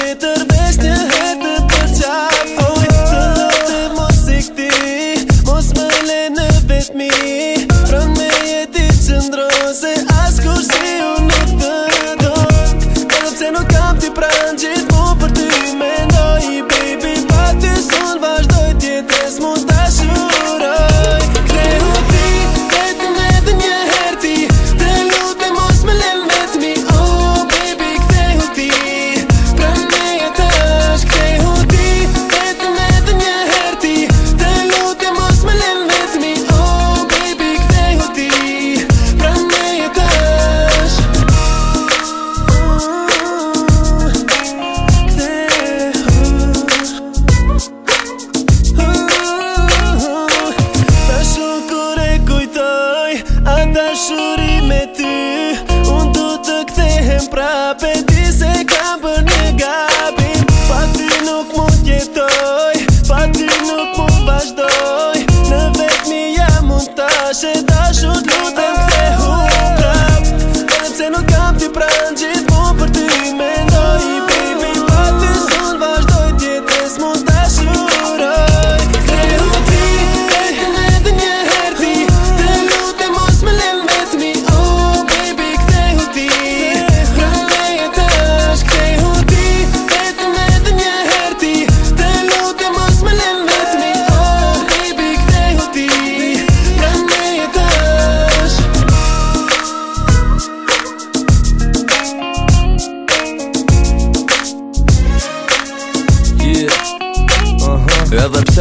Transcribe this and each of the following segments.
Tërvesht një hetë të përqat Oh, e mos ikëti Mos më le në pra me jeti qëndro Se askur si unë të tërën Kërë pëse nuk kam Baby, pa të sunë Va shdoj tjetë e shumë happen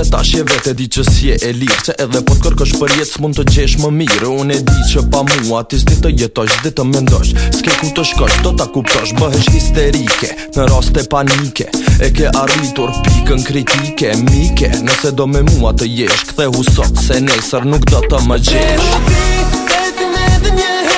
se tash je vetë di që si e lirë Se edhe po të kërkësh për jetë s'mun të gjesh më mirë Unë e di që pa mua ti s'di të jetosh, S'di të mendosh S'ke ku të shkosh, do t'a kuptosh Bëhesh histerike, në raste panike E ke arritur pikën kritike, mike Nëse do me mua të jesh, këthe husot Se nesër nuk do të më gjesh Në më pi, e të dhe